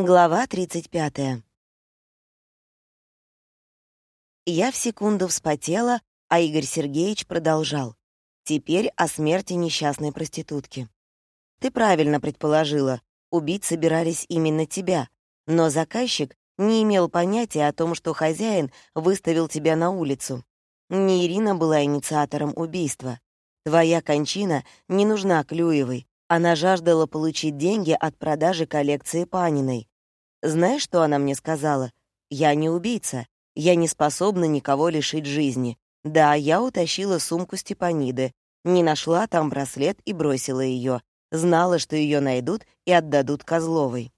Глава 35. Я в секунду вспотела, а Игорь Сергеевич продолжал. Теперь о смерти несчастной проститутки. Ты правильно предположила, убить собирались именно тебя, но заказчик не имел понятия о том, что хозяин выставил тебя на улицу. Не Ирина была инициатором убийства. Твоя кончина не нужна Клюевой, она жаждала получить деньги от продажи коллекции Паниной. Знаешь, что она мне сказала? Я не убийца. Я не способна никого лишить жизни. Да, я утащила сумку Степаниды. Не нашла там браслет и бросила ее. Знала, что ее найдут и отдадут Козловой.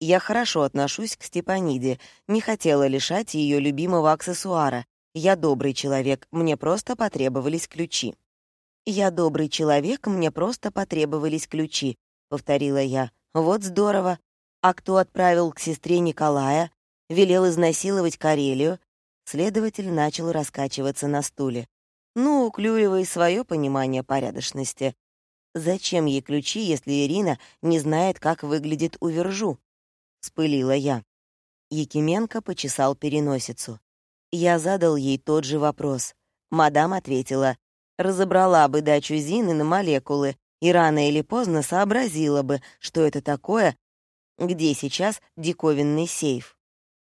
Я хорошо отношусь к Степаниде, не хотела лишать ее любимого аксессуара. Я добрый человек, мне просто потребовались ключи. «Я добрый человек, мне просто потребовались ключи», — повторила я. «Вот здорово. А кто отправил к сестре Николая? Велел изнасиловать Карелию?» Следователь начал раскачиваться на стуле. «Ну, у Клюевой свое понимание порядочности. Зачем ей ключи, если Ирина не знает, как выглядит увержу?» — спылила я. Якименко почесал переносицу. Я задал ей тот же вопрос. Мадам ответила, разобрала бы дачу Зины на молекулы и рано или поздно сообразила бы, что это такое, где сейчас диковинный сейф.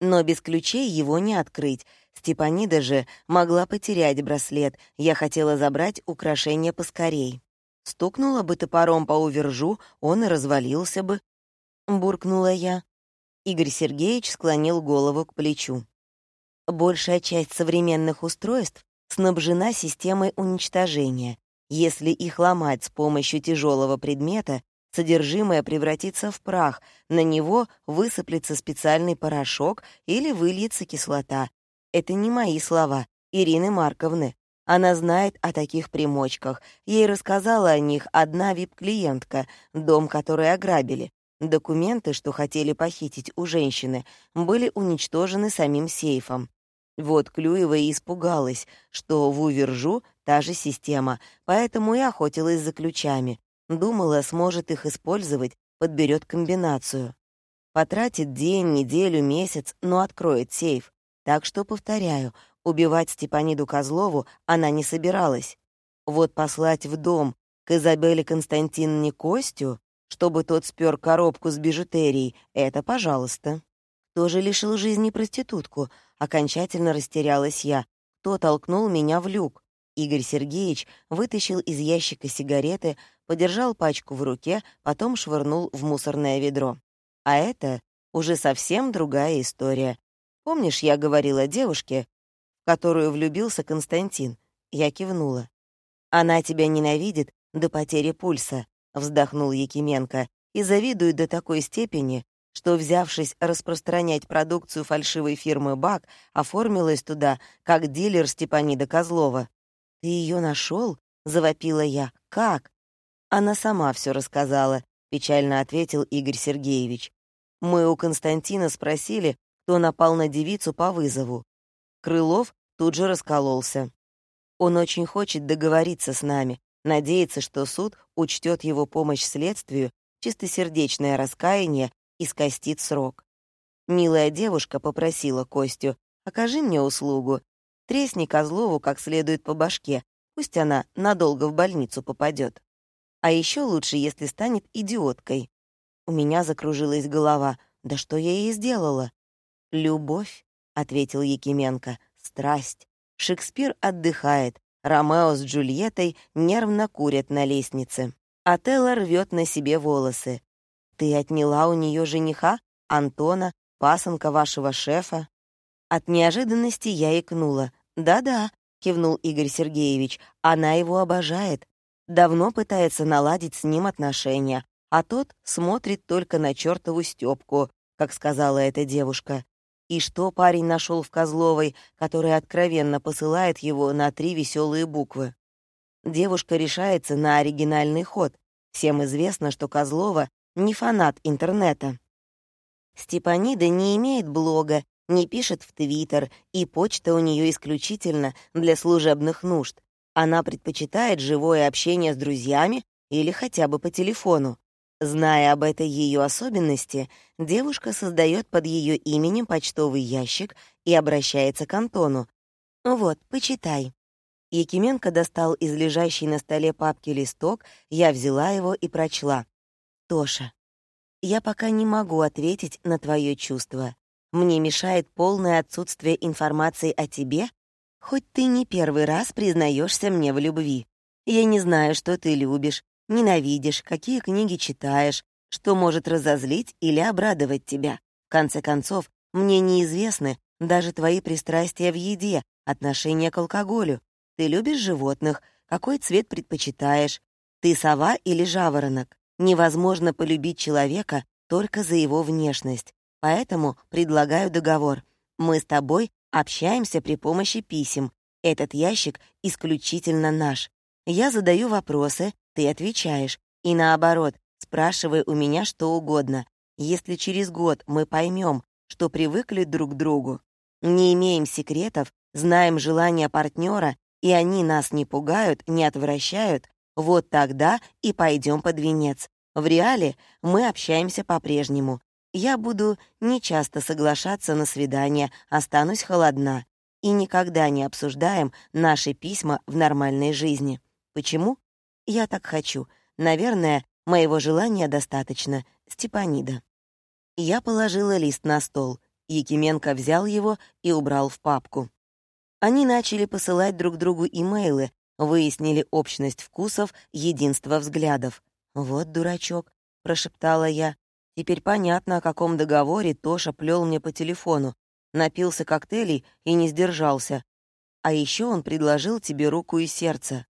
Но без ключей его не открыть. Степанида же могла потерять браслет. Я хотела забрать украшение поскорей. Стукнула бы топором по увержу, он и развалился бы. Буркнула я. Игорь Сергеевич склонил голову к плечу. Большая часть современных устройств снабжена системой уничтожения. Если их ломать с помощью тяжелого предмета, содержимое превратится в прах, на него высыплется специальный порошок или выльется кислота. Это не мои слова, Ирины Марковны. Она знает о таких примочках. Ей рассказала о них одна вип-клиентка, дом которой ограбили. Документы, что хотели похитить у женщины, были уничтожены самим сейфом. Вот Клюева и испугалась, что в Увержу та же система, поэтому и охотилась за ключами. Думала, сможет их использовать, подберет комбинацию. Потратит день, неделю, месяц, но откроет сейф. Так что, повторяю, убивать Степаниду Козлову она не собиралась. Вот послать в дом к Изабелле Константиновне Костю, чтобы тот спер коробку с бижутерией, это пожалуйста. Тоже лишил жизни проститутку, Окончательно растерялась я. Кто толкнул меня в люк? Игорь Сергеевич вытащил из ящика сигареты, подержал пачку в руке, потом швырнул в мусорное ведро. А это уже совсем другая история. Помнишь, я говорила девушке, в которую влюбился Константин? Я кивнула. «Она тебя ненавидит до потери пульса», — вздохнул Якименко, «и завидует до такой степени, что, взявшись распространять продукцию фальшивой фирмы «Бак», оформилась туда, как дилер Степанида Козлова. «Ты ее нашел? завопила я. «Как?» Она сама все рассказала, — печально ответил Игорь Сергеевич. Мы у Константина спросили, кто напал на девицу по вызову. Крылов тут же раскололся. Он очень хочет договориться с нами, надеется, что суд учтет его помощь следствию, чистосердечное раскаяние и скостит срок. Милая девушка попросила Костю, «Окажи мне услугу. Тресни Козлову как следует по башке, пусть она надолго в больницу попадет. А еще лучше, если станет идиоткой». У меня закружилась голова. «Да что я ей сделала?» «Любовь», — ответил Якименко, — «страсть. Шекспир отдыхает, Ромео с Джульеттой нервно курят на лестнице. Отелло рвет на себе волосы. Ты отняла у нее жениха, Антона, пасынка вашего шефа?» От неожиданности я икнула. «Да-да», — кивнул Игорь Сергеевич, — «она его обожает. Давно пытается наладить с ним отношения, а тот смотрит только на чертову Стёпку, как сказала эта девушка. И что парень нашел в Козловой, который откровенно посылает его на три веселые буквы? Девушка решается на оригинальный ход. Всем известно, что Козлова не фанат интернета. Степанида не имеет блога, не пишет в Твиттер, и почта у нее исключительно для служебных нужд. Она предпочитает живое общение с друзьями или хотя бы по телефону. Зная об этой ее особенности, девушка создает под ее именем почтовый ящик и обращается к Антону. «Вот, почитай». Якименко достал из лежащей на столе папки листок, я взяла его и прочла. «Тоша, я пока не могу ответить на твое чувство. Мне мешает полное отсутствие информации о тебе, хоть ты не первый раз признаешься мне в любви. Я не знаю, что ты любишь, ненавидишь, какие книги читаешь, что может разозлить или обрадовать тебя. В конце концов, мне неизвестны даже твои пристрастия в еде, отношение к алкоголю. Ты любишь животных, какой цвет предпочитаешь? Ты сова или жаворонок? Невозможно полюбить человека только за его внешность. Поэтому предлагаю договор. Мы с тобой общаемся при помощи писем. Этот ящик исключительно наш. Я задаю вопросы, ты отвечаешь. И наоборот, спрашивай у меня что угодно. Если через год мы поймем, что привыкли друг к другу, не имеем секретов, знаем желания партнера, и они нас не пугают, не отвращают, вот тогда и пойдем под венец. В реале мы общаемся по-прежнему. Я буду нечасто соглашаться на свидания, останусь холодна. И никогда не обсуждаем наши письма в нормальной жизни. Почему? Я так хочу. Наверное, моего желания достаточно. Степанида. Я положила лист на стол. Якименко взял его и убрал в папку. Они начали посылать друг другу имейлы, выяснили общность вкусов, единство взглядов. «Вот дурачок», — прошептала я. «Теперь понятно, о каком договоре Тоша плел мне по телефону. Напился коктейлей и не сдержался. А еще он предложил тебе руку и сердце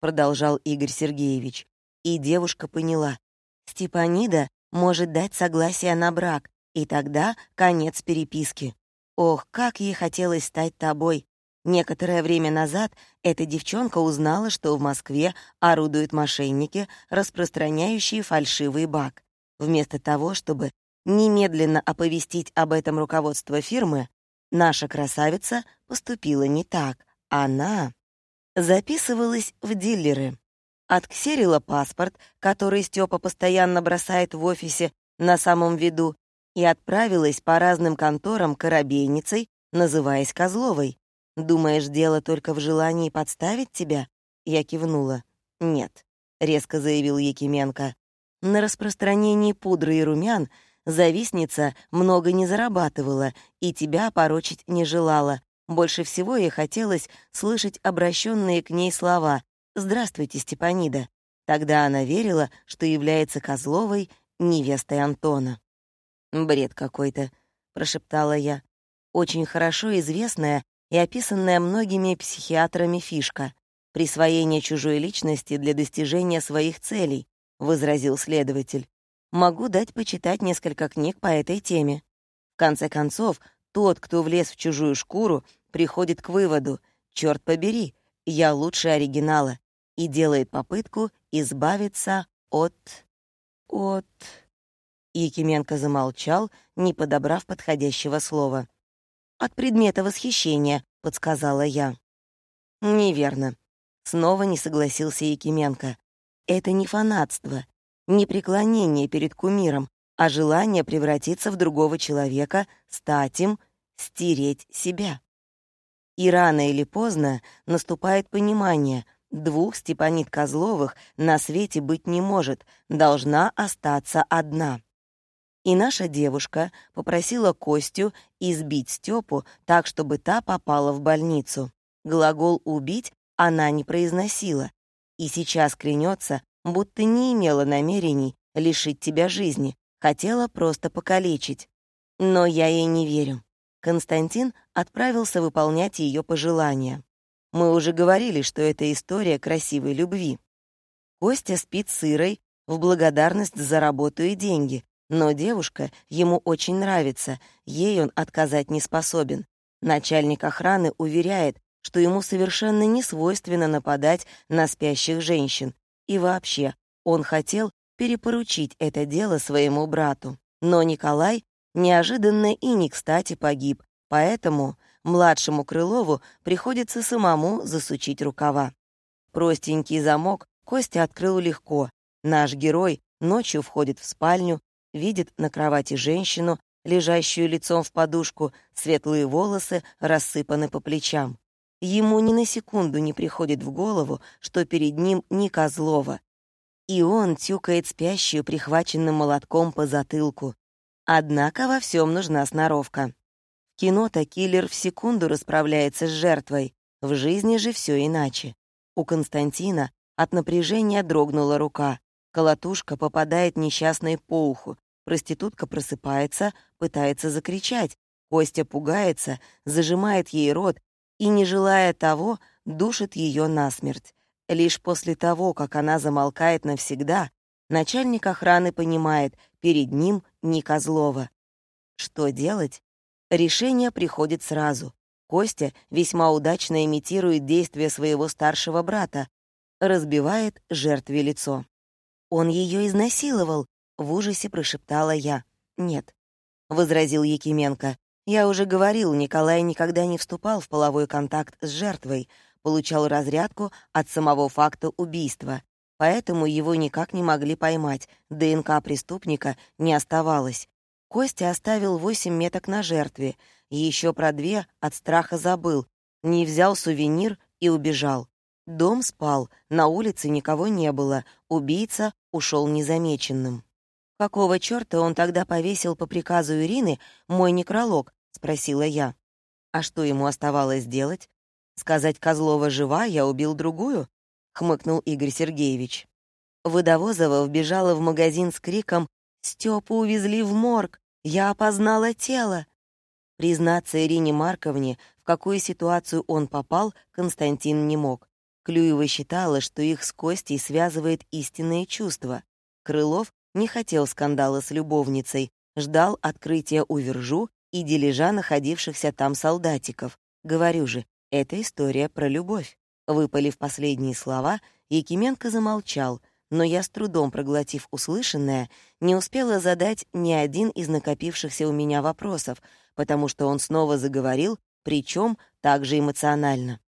продолжал Игорь Сергеевич. И девушка поняла. Степанида может дать согласие на брак, и тогда конец переписки. Ох, как ей хотелось стать тобой. Некоторое время назад эта девчонка узнала, что в Москве орудуют мошенники, распространяющие фальшивый бак. Вместо того, чтобы немедленно оповестить об этом руководство фирмы, наша красавица поступила не так. Она записывалась в дилеры. Отксерила паспорт, который Степа постоянно бросает в офисе на самом виду, и отправилась по разным конторам коробейницей, называясь Козловой. «Думаешь, дело только в желании подставить тебя?» Я кивнула. «Нет», — резко заявил Якименко. «На распространении пудры и румян завистница много не зарабатывала и тебя порочить не желала. Больше всего ей хотелось слышать обращенные к ней слова «Здравствуйте, Степанида». Тогда она верила, что является Козловой невестой Антона. «Бред какой-то», — прошептала я. «Очень хорошо известная и описанная многими психиатрами фишка — присвоение чужой личности для достижения своих целей», — возразил следователь. «Могу дать почитать несколько книг по этой теме. В конце концов, тот, кто влез в чужую шкуру, приходит к выводу «Чёрт побери, я лучше оригинала» и делает попытку избавиться от... от... Якименко замолчал, не подобрав подходящего слова. «От предмета восхищения», — подсказала я. «Неверно». Снова не согласился Якименко. «Это не фанатство, не преклонение перед кумиром, а желание превратиться в другого человека, стать им, стереть себя. И рано или поздно наступает понимание, двух Степанит Козловых на свете быть не может, должна остаться одна. И наша девушка попросила Костю избить Степу так, чтобы та попала в больницу. Глагол «убить» она не произносила. И сейчас клянется, будто не имела намерений лишить тебя жизни, хотела просто покалечить. Но я ей не верю. Константин отправился выполнять ее пожелания. Мы уже говорили, что это история красивой любви. Костя спит с Ирой в благодарность за работу и деньги, но девушка ему очень нравится, ей он отказать не способен. Начальник охраны уверяет, что ему совершенно не свойственно нападать на спящих женщин. И вообще, он хотел перепоручить это дело своему брату. Но Николай неожиданно и не кстати погиб, поэтому младшему Крылову приходится самому засучить рукава. Простенький замок Костя открыл легко. Наш герой Ночью входит в спальню, видит на кровати женщину, лежащую лицом в подушку, светлые волосы рассыпаны по плечам. Ему ни на секунду не приходит в голову, что перед ним не Козлова. И он тюкает спящую прихваченным молотком по затылку. Однако во всем нужна сноровка. В кино-то киллер в секунду расправляется с жертвой, в жизни же все иначе. У Константина от напряжения дрогнула рука. Колотушка попадает несчастной по уху. Проститутка просыпается, пытается закричать. Костя пугается, зажимает ей рот и, не желая того, душит ее насмерть. Лишь после того, как она замолкает навсегда, начальник охраны понимает, перед ним не Козлова. Что делать? Решение приходит сразу. Костя весьма удачно имитирует действия своего старшего брата, разбивает жертве лицо. «Он ее изнасиловал», — в ужасе прошептала я. «Нет», — возразил Якименко. «Я уже говорил, Николай никогда не вступал в половой контакт с жертвой, получал разрядку от самого факта убийства, поэтому его никак не могли поймать, ДНК преступника не оставалось. Костя оставил восемь меток на жертве, еще про две от страха забыл, не взял сувенир и убежал. Дом спал, на улице никого не было, убийца ушел незамеченным. «Какого черта он тогда повесил по приказу Ирины мой некролог?» — спросила я. «А что ему оставалось делать? Сказать Козлова жива, я убил другую?» — хмыкнул Игорь Сергеевич. Водовозова вбежала в магазин с криком «Стёпу увезли в морг! Я опознала тело!» Признаться Ирине Марковне, в какую ситуацию он попал, Константин не мог. Клюева считала, что их с Костей связывает истинные чувства. Крылов не хотел скандала с любовницей, ждал открытия у Вержу и дележа находившихся там солдатиков. Говорю же, это история про любовь. Выпалив последние слова, Якименко замолчал, но я с трудом проглотив услышанное, не успела задать ни один из накопившихся у меня вопросов, потому что он снова заговорил, причем также эмоционально.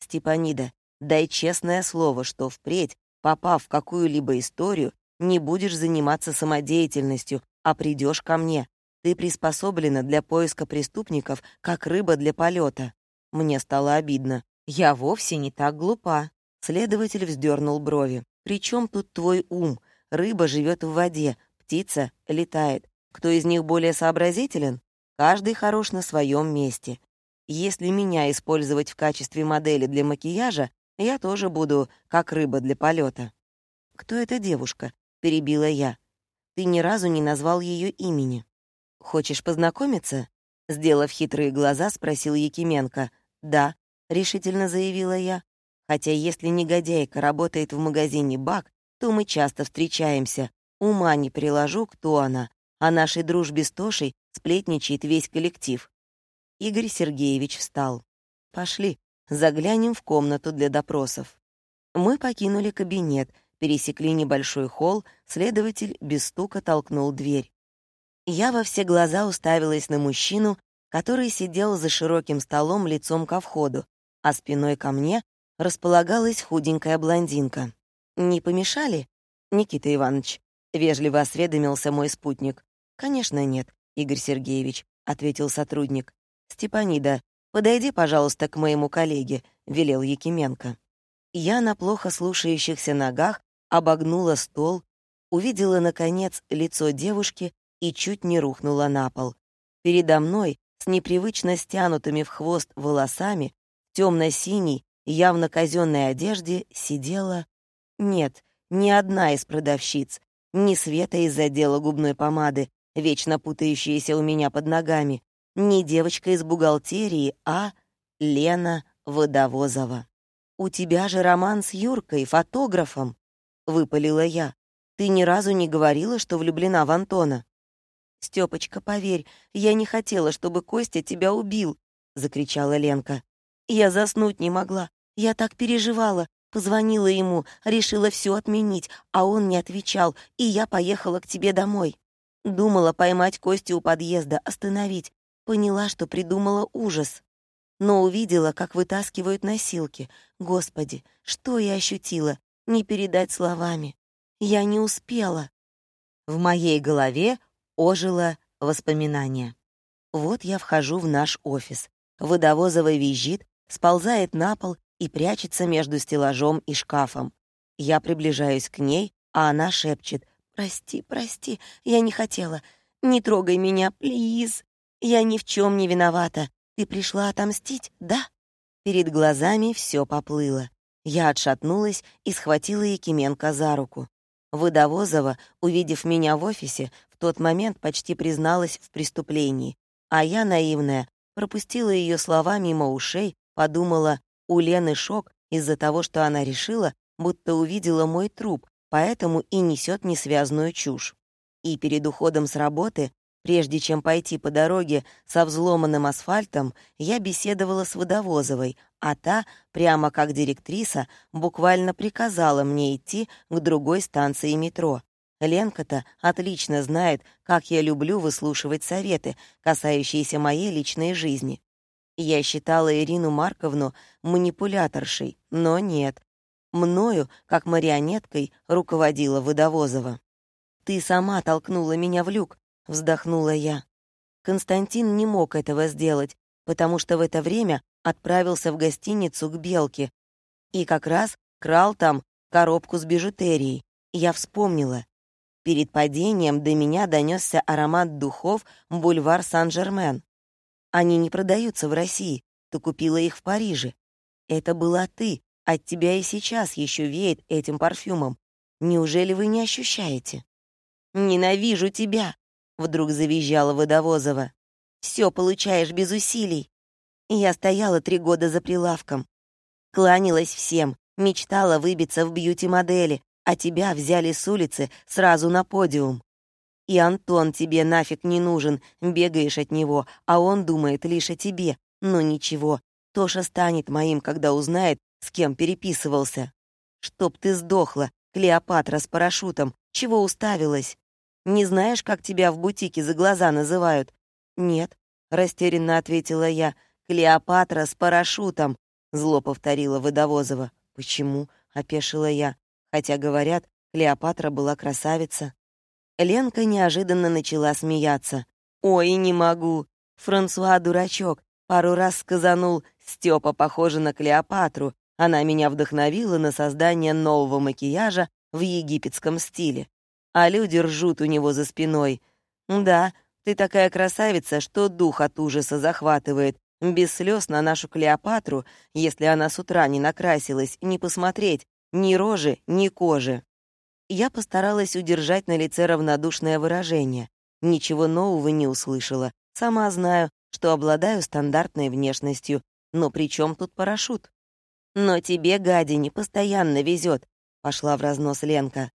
«Степанида, Дай честное слово, что впредь, попав в какую-либо историю, не будешь заниматься самодеятельностью, а придешь ко мне. Ты приспособлена для поиска преступников, как рыба для полета. Мне стало обидно. Я вовсе не так глупа. Следователь вздернул брови. Причем тут твой ум? Рыба живет в воде, птица летает. Кто из них более сообразителен? Каждый хорош на своем месте. Если меня использовать в качестве модели для макияжа, я тоже буду как рыба для полета. «Кто эта девушка?» — перебила я. «Ты ни разу не назвал ее имени. Хочешь познакомиться?» Сделав хитрые глаза, спросил Якименко. «Да», — решительно заявила я. «Хотя если негодяйка работает в магазине «Бак», то мы часто встречаемся. Ума не приложу, кто она. О нашей дружбе с Тошей сплетничает весь коллектив». Игорь Сергеевич встал. «Пошли, Заглянем в комнату для допросов. Мы покинули кабинет, пересекли небольшой холл, следователь без стука толкнул дверь. Я во все глаза уставилась на мужчину, который сидел за широким столом лицом ко входу, а спиной ко мне располагалась худенькая блондинка. «Не помешали?» «Никита Иванович», — вежливо осведомился мой спутник. «Конечно нет, Игорь Сергеевич», — ответил сотрудник. «Степанида, «Подойди, пожалуйста, к моему коллеге», — велел Якименко. Я на плохо слушающихся ногах обогнула стол, увидела, наконец, лицо девушки и чуть не рухнула на пол. Передо мной, с непривычно стянутыми в хвост волосами, темно-синей, явно казенной одежде, сидела... Нет, ни одна из продавщиц, ни Света из отдела губной помады, вечно путающаяся у меня под ногами, не девочка из бухгалтерии, а Лена Водовозова. «У тебя же роман с Юркой, фотографом», — выпалила я. «Ты ни разу не говорила, что влюблена в Антона». «Стёпочка, поверь, я не хотела, чтобы Костя тебя убил», — закричала Ленка. «Я заснуть не могла. Я так переживала. Позвонила ему, решила все отменить, а он не отвечал, и я поехала к тебе домой. Думала поймать Костю у подъезда, остановить, Поняла, что придумала ужас. Но увидела, как вытаскивают носилки. Господи, что я ощутила? Не передать словами. Я не успела. В моей голове ожило воспоминание. Вот я вхожу в наш офис. Водовозова визжит, сползает на пол и прячется между стеллажом и шкафом. Я приближаюсь к ней, а она шепчет «Прости, прости, я не хотела. Не трогай меня, плиз. Я ни в чем не виновата. Ты пришла отомстить, да?» Перед глазами все поплыло. Я отшатнулась и схватила Якименко за руку. Водовозова, увидев меня в офисе, в тот момент почти призналась в преступлении. А я, наивная, пропустила ее слова мимо ушей, подумала, у Лены шок из-за того, что она решила, будто увидела мой труп, поэтому и несет несвязную чушь. И перед уходом с работы, прежде чем пойти по дороге со взломанным асфальтом, я беседовала с Водовозовой, а та, прямо как директриса, буквально приказала мне идти к другой станции метро. Ленка-то отлично знает, как я люблю выслушивать советы, касающиеся моей личной жизни. Я считала Ирину Марковну манипуляторшей, но нет. Мною, как марионеткой, руководила Водовозова. «Ты сама толкнула меня в люк», — вздохнула я. Константин не мог этого сделать, потому что в это время отправился в гостиницу к Белке и как раз крал там коробку с бижутерией. Я вспомнила. Перед падением до меня донесся аромат духов «Бульвар Сан-Жермен». Они не продаются в России, ты купила их в Париже. Это была ты, от тебя и сейчас еще веет этим парфюмом. Неужели вы не ощущаете? «Ненавижу тебя!» — вдруг завизжала Водовозова. «Все получаешь без усилий». Я стояла три года за прилавком. Кланялась всем, мечтала выбиться в бьюти-модели, а тебя взяли с улицы сразу на подиум. И Антон тебе нафиг не нужен, бегаешь от него, а он думает лишь о тебе. Но ничего, Тоша станет моим, когда узнает, с кем переписывался. Чтоб ты сдохла, Клеопатра с парашютом, чего уставилась? Не знаешь, как тебя в бутике за глаза называют? Нет, растерянно ответила я. Клеопатра с парашютом, зло повторила Водовозова. Почему? опешила я хотя, говорят, Клеопатра была красавица. Ленка неожиданно начала смеяться. «Ой, не могу! Франсуа дурачок, пару раз сказанул, Степа похожа на Клеопатру. Она меня вдохновила на создание нового макияжа в египетском стиле. А люди ржут у него за спиной. Да, ты такая красавица, что дух от ужаса захватывает. Без слез на нашу Клеопатру, если она с утра не накрасилась, не посмотреть, ни рожи, ни кожи. Я постаралась удержать на лице равнодушное выражение. Ничего нового не услышала. Сама знаю, что обладаю стандартной внешностью. Но при чем тут парашют? «Но тебе, гадине, постоянно везет», — пошла в разнос Ленка.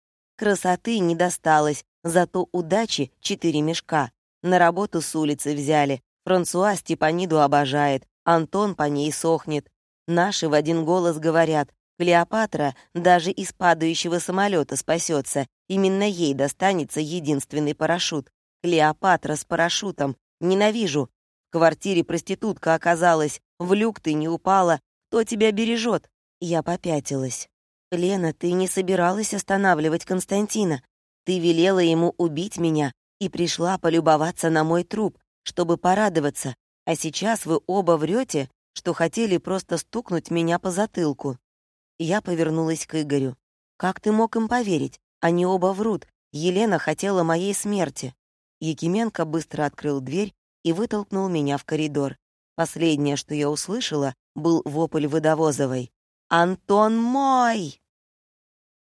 «Красоты не досталось, зато удачи четыре мешка. На работу с улицы взяли. Франсуа Степаниду обожает, Антон по ней сохнет. Наши в один голос говорят, Клеопатра даже из падающего самолета спасется. Именно ей достанется единственный парашют. Клеопатра с парашютом. Ненавижу. В квартире проститутка оказалась. В люк ты не упала. Кто тебя бережет? Я попятилась. «Лена, ты не собиралась останавливать Константина. Ты велела ему убить меня и пришла полюбоваться на мой труп, чтобы порадоваться. А сейчас вы оба врете, что хотели просто стукнуть меня по затылку. Я повернулась к Игорю. «Как ты мог им поверить? Они оба врут. Елена хотела моей смерти». Якименко быстро открыл дверь и вытолкнул меня в коридор. Последнее, что я услышала, был вопль Водовозовой. «Антон мой!»